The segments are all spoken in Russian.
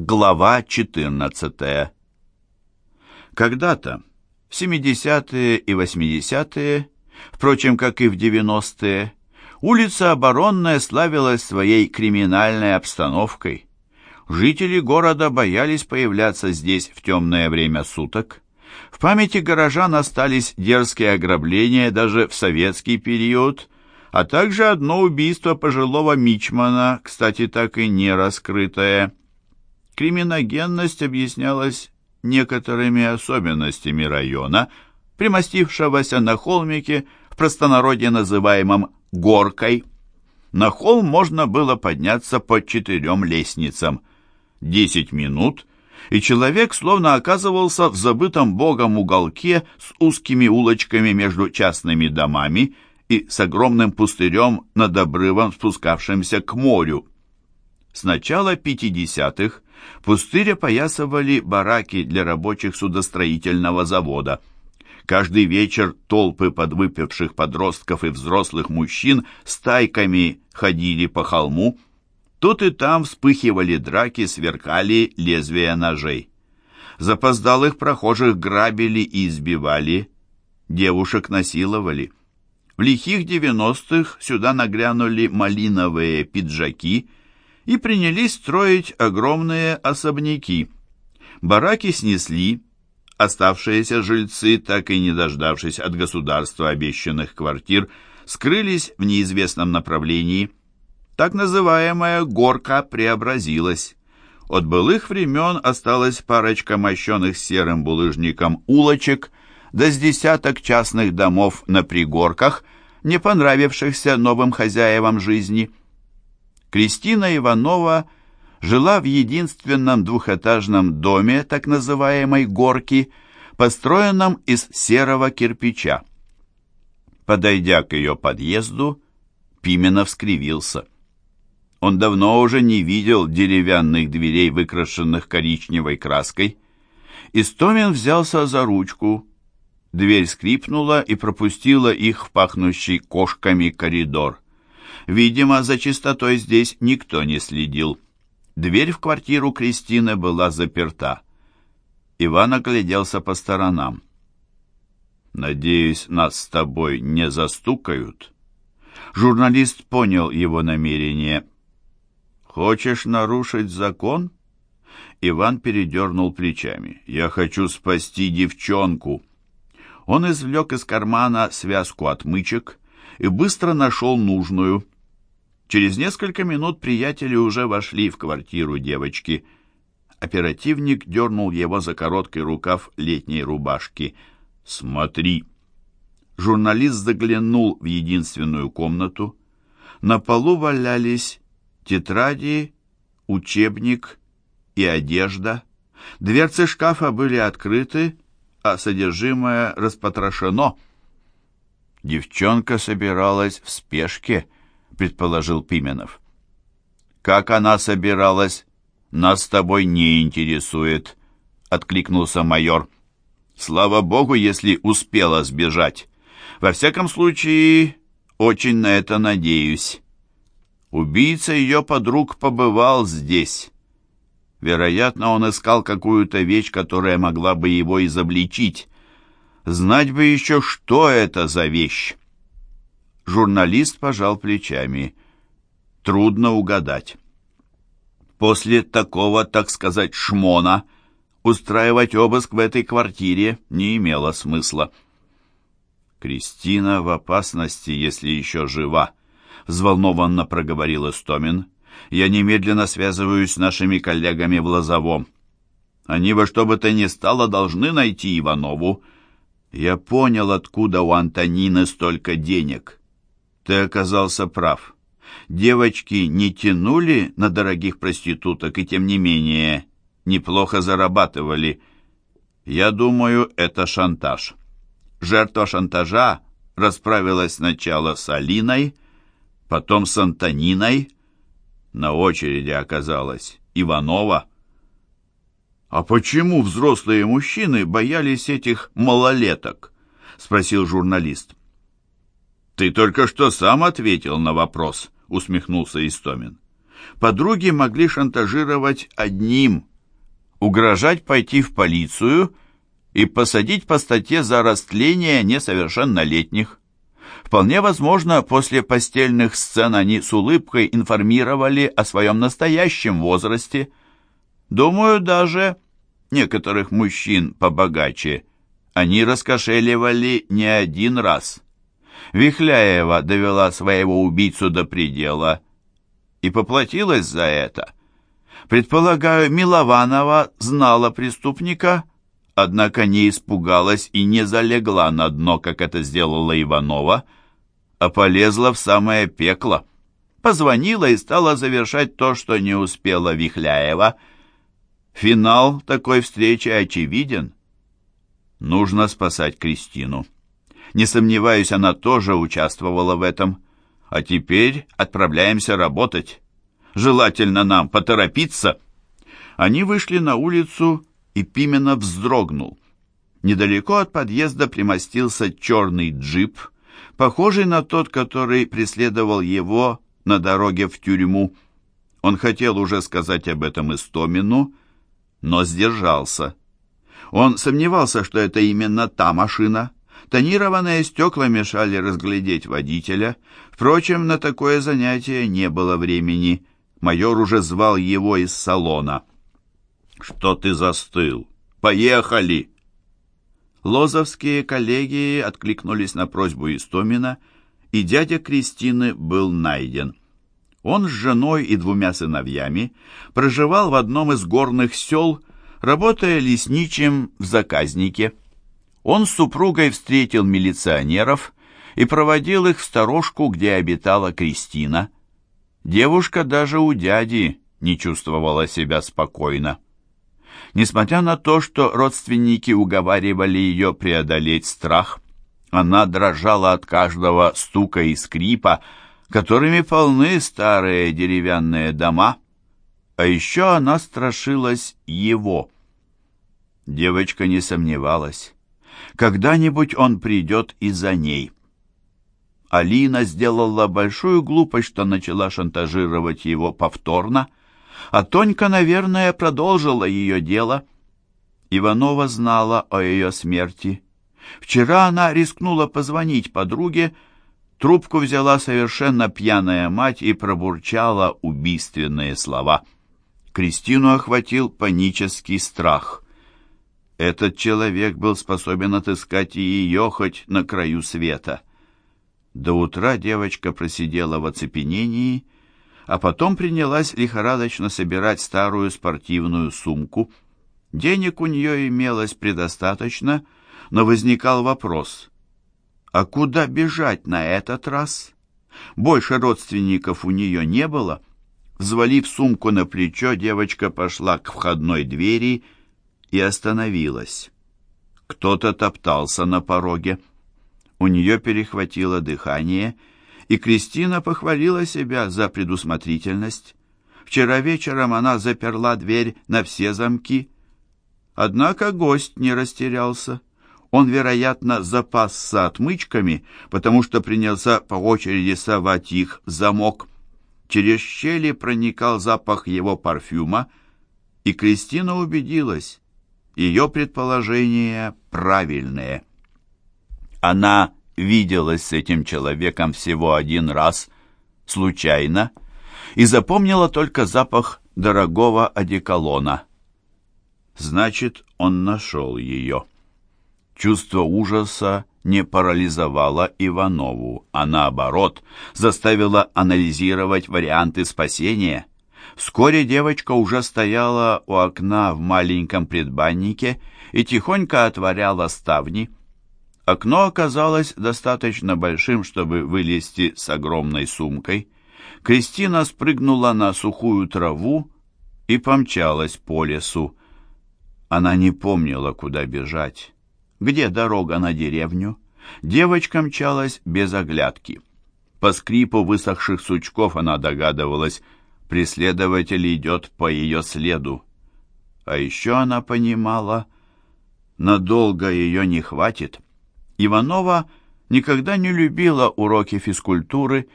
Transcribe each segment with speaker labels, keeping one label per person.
Speaker 1: Глава 14 Когда-то, в 70-е и 80-е, впрочем, как и в 90-е, улица Оборонная славилась своей криминальной обстановкой. Жители города боялись появляться здесь в темное время суток. В памяти горожан остались дерзкие ограбления даже в советский период, а также одно убийство пожилого мичмана, кстати, так и не раскрытое. Криминогенность объяснялась некоторыми особенностями района, примостившегося на холмике, в простонародье называемом «горкой». На холм можно было подняться по четырем лестницам. Десять минут, и человек словно оказывался в забытом богом уголке с узкими улочками между частными домами и с огромным пустырем над обрывом, спускавшимся к морю. С начала 50-х пустырь опоясывали бараки для рабочих судостроительного завода. Каждый вечер толпы подвыпивших подростков и взрослых мужчин стайками ходили по холму. Тут и там вспыхивали драки, сверкали лезвия ножей. Запоздалых прохожих грабили и избивали, девушек насиловали. В лихих девяностых сюда нагрянули малиновые пиджаки и принялись строить огромные особняки. Бараки снесли, оставшиеся жильцы, так и не дождавшись от государства обещанных квартир, скрылись в неизвестном направлении. Так называемая «горка» преобразилась. От былых времен осталась парочка мощенных серым булыжником улочек, да с десяток частных домов на пригорках, не понравившихся новым хозяевам жизни. Кристина Иванова жила в единственном двухэтажном доме так называемой «горки», построенном из серого кирпича. Подойдя к ее подъезду, Пименов скривился. Он давно уже не видел деревянных дверей, выкрашенных коричневой краской. Истомин взялся за ручку, Дверь скрипнула и пропустила их в пахнущий кошками коридор. Видимо, за чистотой здесь никто не следил. Дверь в квартиру Кристины была заперта. Иван огляделся по сторонам. «Надеюсь, нас с тобой не застукают?» Журналист понял его намерение. «Хочешь нарушить закон?» Иван передернул плечами. «Я хочу спасти девчонку». Он извлек из кармана связку отмычек и быстро нашел нужную. Через несколько минут приятели уже вошли в квартиру девочки. Оперативник дернул его за короткий рукав летней рубашки. «Смотри!» Журналист заглянул в единственную комнату. На полу валялись тетради, учебник и одежда. Дверцы шкафа были открыты, а содержимое распотрошено. Девчонка собиралась в спешке, предположил Пименов. Как она собиралась, нас с тобой не интересует, откликнулся майор. Слава богу, если успела сбежать. Во всяком случае, очень на это надеюсь. Убийца ее подруг побывал здесь. Вероятно, он искал какую-то вещь, которая могла бы его изобличить. Знать бы еще, что это за вещь. Журналист пожал плечами. Трудно угадать. После такого, так сказать, шмона устраивать обыск в этой квартире не имело смысла. «Кристина в опасности, если еще жива», — взволнованно проговорил Истомин я немедленно связываюсь с нашими коллегами в Лозовом. Они во что бы то ни стало должны найти Иванову. Я понял, откуда у Антонины столько денег. Ты оказался прав. Девочки не тянули на дорогих проституток и, тем не менее, неплохо зарабатывали. Я думаю, это шантаж. Жертва шантажа расправилась сначала с Алиной, потом с Антониной, на очереди оказалась Иванова. «А почему взрослые мужчины боялись этих малолеток?» — спросил журналист. «Ты только что сам ответил на вопрос», — усмехнулся Истомин. Подруги могли шантажировать одним, угрожать пойти в полицию и посадить по статье за растление несовершеннолетних. Вполне возможно, после постельных сцен они с улыбкой информировали о своем настоящем возрасте. Думаю, даже некоторых мужчин побогаче они раскошеливали не один раз. Вихляева довела своего убийцу до предела и поплатилась за это. Предполагаю, Милованова знала преступника, однако не испугалась и не залегла на дно, как это сделала Иванова, а полезла в самое пекло. Позвонила и стала завершать то, что не успела Вихляева. Финал такой встречи очевиден. Нужно спасать Кристину. Не сомневаюсь, она тоже участвовала в этом. А теперь отправляемся работать. Желательно нам поторопиться. Они вышли на улицу, и Пименов вздрогнул. Недалеко от подъезда примостился черный джип, похожий на тот, который преследовал его на дороге в тюрьму. Он хотел уже сказать об этом Истомину, но сдержался. Он сомневался, что это именно та машина, Тонированные стекла мешали разглядеть водителя. Впрочем, на такое занятие не было времени. Майор уже звал его из салона. «Что ты застыл? Поехали!» Лозовские коллеги откликнулись на просьбу Истомина, и дядя Кристины был найден. Он с женой и двумя сыновьями проживал в одном из горных сел, работая лесничим в заказнике. Он с супругой встретил милиционеров и проводил их в сторожку, где обитала Кристина. Девушка даже у дяди не чувствовала себя спокойно. Несмотря на то, что родственники уговаривали ее преодолеть страх, она дрожала от каждого стука и скрипа, которыми полны старые деревянные дома. А еще она страшилась его. Девочка не сомневалась. Когда-нибудь он придет и за ней. Алина сделала большую глупость, что начала шантажировать его повторно, а Тонька, наверное, продолжила ее дело. Иванова знала о ее смерти. Вчера она рискнула позвонить подруге, трубку взяла совершенно пьяная мать и пробурчала убийственные слова. Кристину охватил панический страх — этот человек был способен отыскать и ее хоть на краю света. До утра девочка просидела в оцепенении, а потом принялась лихорадочно собирать старую спортивную сумку. Денег у нее имелось предостаточно, но возникал вопрос, а куда бежать на этот раз? Больше родственников у нее не было. Взвалив сумку на плечо, девочка пошла к входной двери и остановилась. Кто-то топтался на пороге. У нее перехватило дыхание, и Кристина похвалила себя за предусмотрительность. Вчера вечером она заперла дверь на все замки. Однако гость не растерялся. Он, вероятно, запасся отмычками, потому что принялся по очереди совать их в замок. Через щели проникал запах его парфюма, и Кристина убедилась, ее предположения правильные. Она виделась с этим человеком всего один раз, случайно, и запомнила только запах дорогого одеколона. Значит, он нашел ее. Чувство ужаса не парализовало Иванову, а наоборот, заставило анализировать варианты спасения – Вскоре девочка уже стояла у окна в маленьком предбаннике и тихонько отворяла ставни. Окно оказалось достаточно большим, чтобы вылезти с огромной сумкой. Кристина спрыгнула на сухую траву и помчалась по лесу. Она не помнила, куда бежать. Где дорога на деревню? Девочка мчалась без оглядки. По скрипу высохших сучков она догадывалась, преследователь идет по ее следу. А еще она понимала, надолго ее не хватит. Иванова никогда не любила уроки физкультуры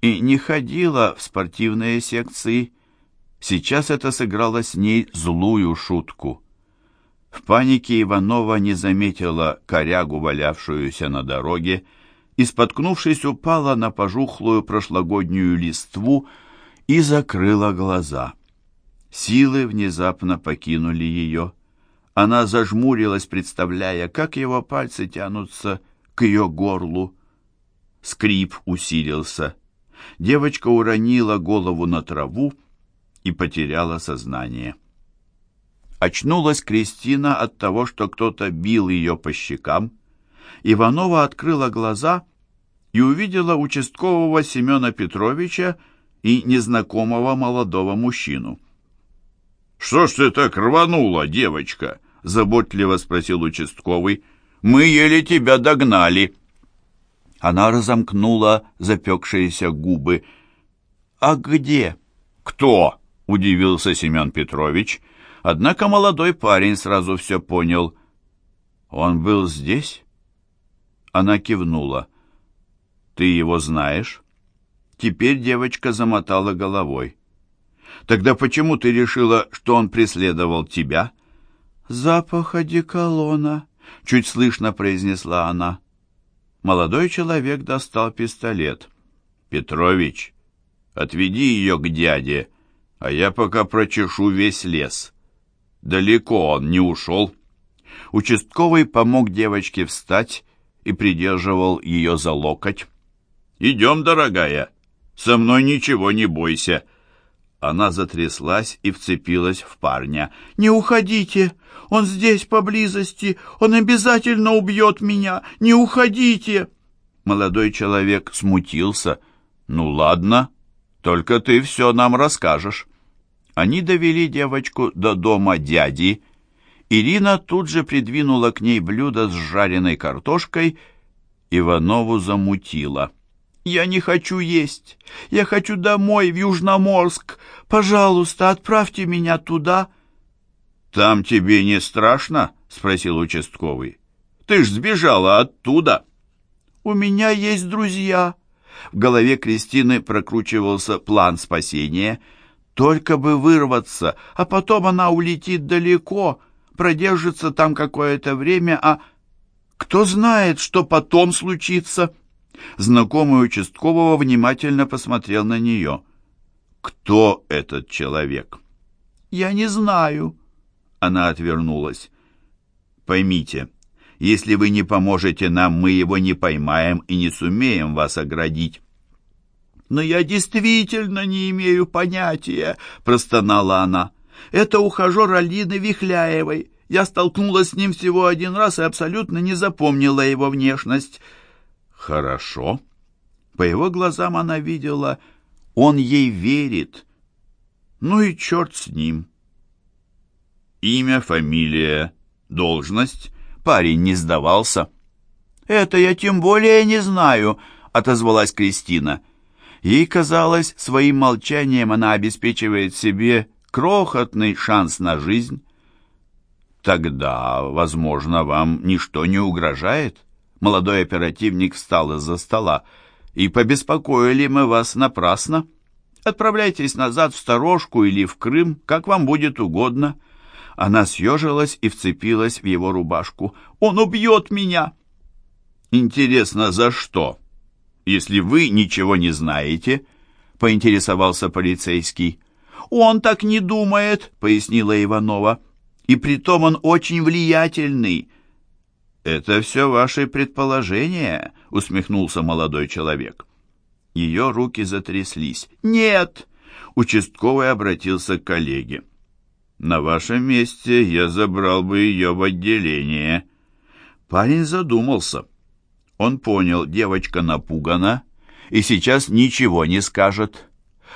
Speaker 1: и не ходила в спортивные секции. Сейчас это сыграло с ней злую шутку. В панике Иванова не заметила корягу, валявшуюся на дороге, и, споткнувшись, упала на пожухлую прошлогоднюю листву и закрыла глаза. Силы внезапно покинули ее. Она зажмурилась, представляя, как его пальцы тянутся к ее горлу. Скрип усилился. Девочка уронила голову на траву и потеряла сознание. Очнулась Кристина от того, что кто-то бил ее по щекам. Иванова открыла глаза и увидела участкового Семена Петровича и незнакомого молодого мужчину. «Что ж ты так рванула, девочка?» — заботливо спросил участковый. «Мы еле тебя догнали». Она разомкнула запекшиеся губы. «А где?» «Кто?» — удивился Семен Петрович. Однако молодой парень сразу все понял. «Он был здесь?» Она кивнула. «Ты его знаешь?» Теперь девочка замотала головой. «Тогда почему ты решила, что он преследовал тебя?» «Запах одеколона», — чуть слышно произнесла она. Молодой человек достал пистолет. «Петрович, отведи ее к дяде, а я пока прочешу весь лес». Далеко он не ушел. Участковый помог девочке встать и придерживал ее за локоть. «Идем, дорогая, со мной ничего не бойся». Она затряслась и вцепилась в парня. «Не уходите! Он здесь, поблизости! Он обязательно убьет меня! Не уходите!» Молодой человек смутился. «Ну ладно, только ты все нам расскажешь». Они довели девочку до дома дяди. Ирина тут же придвинула к ней блюдо с жареной картошкой. Иванову замутила. «Я не хочу есть. Я хочу домой, в Южноморск. Пожалуйста, отправьте меня туда». «Там тебе не страшно?» — спросил участковый. «Ты ж сбежала оттуда». «У меня есть друзья». В голове Кристины прокручивался план спасения — только бы вырваться, а потом она улетит далеко, продержится там какое-то время, а кто знает, что потом случится. Знакомый участкового внимательно посмотрел на нее. Кто этот человек? Я не знаю. Она отвернулась. Поймите, если вы не поможете нам, мы его не поймаем и не сумеем вас оградить. «Но я действительно не имею понятия», — простонала она. «Это ухажер Алины Вихляевой. Я столкнулась с ним всего один раз и абсолютно не запомнила его внешность». «Хорошо». По его глазам она видела, он ей верит. Ну и черт с ним. Имя, фамилия, должность. Парень не сдавался. «Это я тем более не знаю», — отозвалась Кристина. Ей казалось, своим молчанием она обеспечивает себе крохотный шанс на жизнь. Тогда, возможно, вам ничто не угрожает. Молодой оперативник встал из-за стола. И побеспокоили мы вас напрасно. Отправляйтесь назад в сторожку или в Крым, как вам будет угодно. Она съежилась и вцепилась в его рубашку. «Он убьет меня!» «Интересно, за что?» Если вы ничего не знаете?» — поинтересовался полицейский. «Он так не думает», — пояснила Иванова. «И притом он очень влиятельный». «Это все ваши предположения», — усмехнулся молодой человек. Ее руки затряслись. «Нет!» — участковый обратился к коллеге. «На вашем месте я забрал бы ее в отделение». Парень задумался. Он понял, девочка напугана и сейчас ничего не скажет.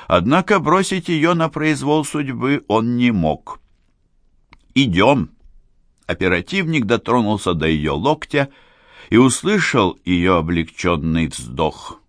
Speaker 1: Однако бросить ее на произвол судьбы он не мог. «Идем!» Оперативник дотронулся до ее локтя и услышал ее облегченный вздох.